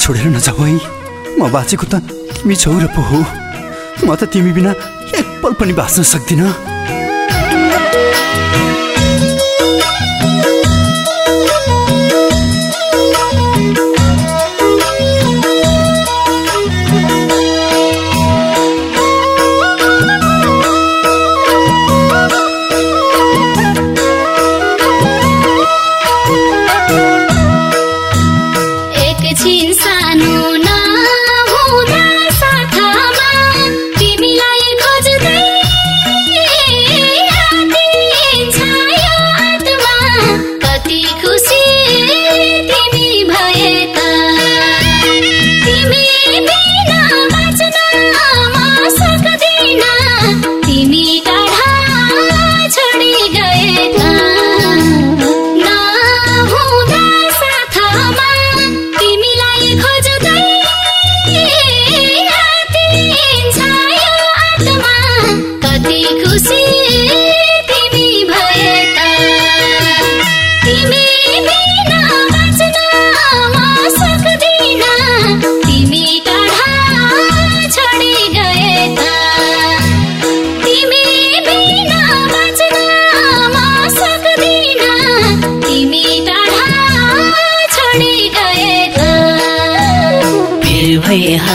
छोडेर नजाऊ है। म बाँचेको त तिमी छौ र पो हो। म त तिमी बिना एक पनि बाँच्न सक्दिनँ।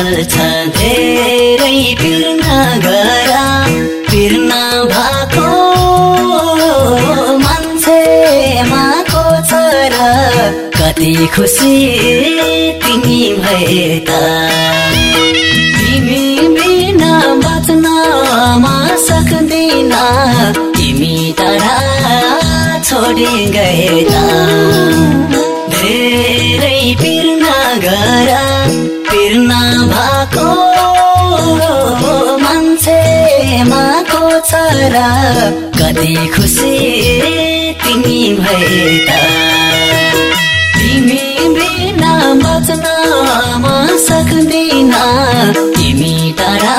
भइहाल्छ धेरै पिर्ना गरा पिर्ना भएको मान्छेमाको छ र कति खुसी तिमी भए त तिमी बिना बाँच्नमा सक्दिन तिमी टाढा छोडी गए त धेरै पिर्ना गरा पिर्ना भएको मान्छेमाको छ र कति खुसी तिमी भए त। तिमी बिना बच्नमा सक्दिन तिमी टाढा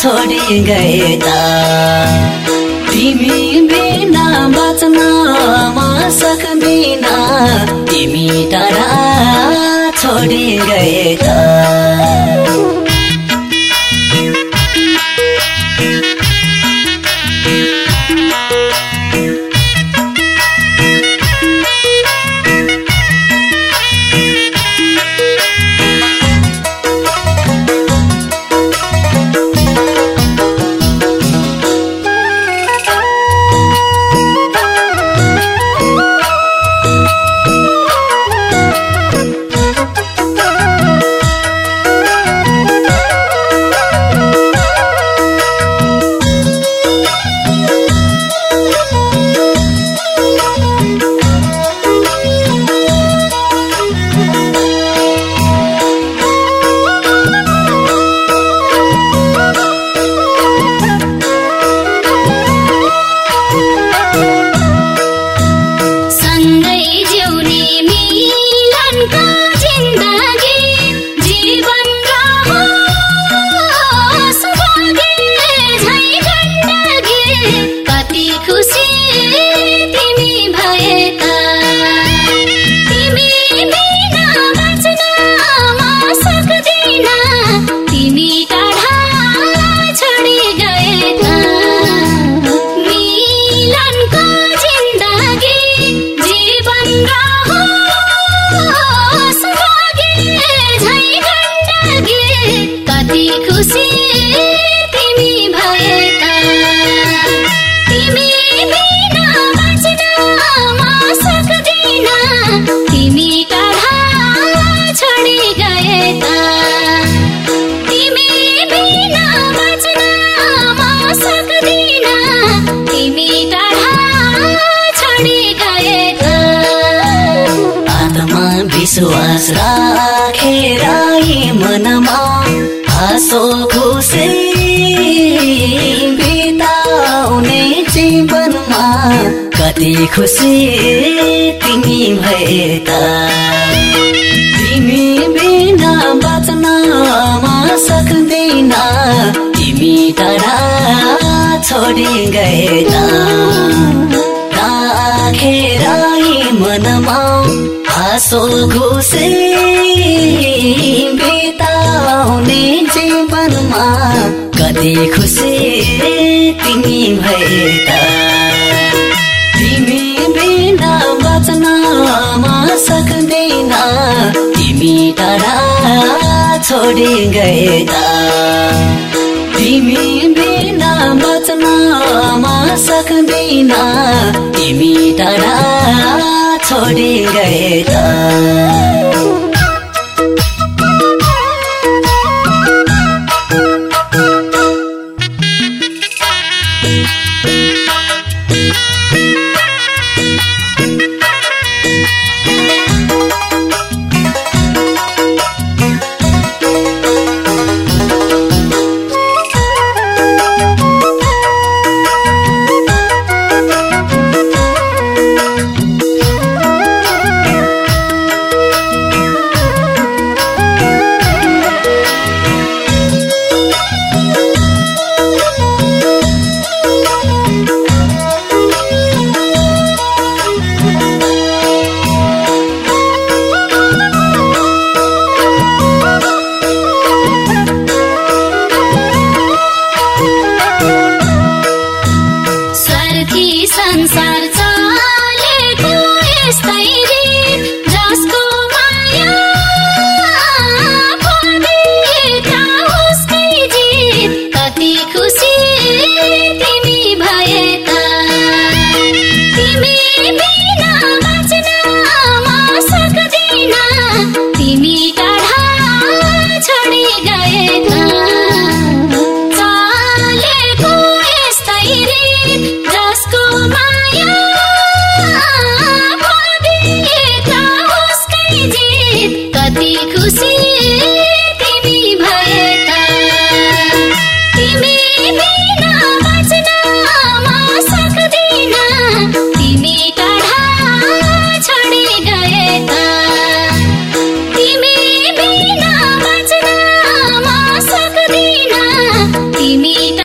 छोडी गए त। तिमी बिना बच्नमा सक्दिन तिमी टाढा छोडी गए विश्वास राखेर मनमा हाँसो खुसी बिताउने जीवनमा कति खुसी तिमी भए त। तिमी बिना बच्न सक्दैन तिमी टाढा छोडी गए त राखेर मनमा हाँसो घुसे बिताउने जीवनमा कति खुसी तिमी भए त। तिमी बिना बच्नमा सक्दैन तिमी टाढा छोडी गए त। तिमी बिना बच्नमा सक्दैन तिमी छोडी संसार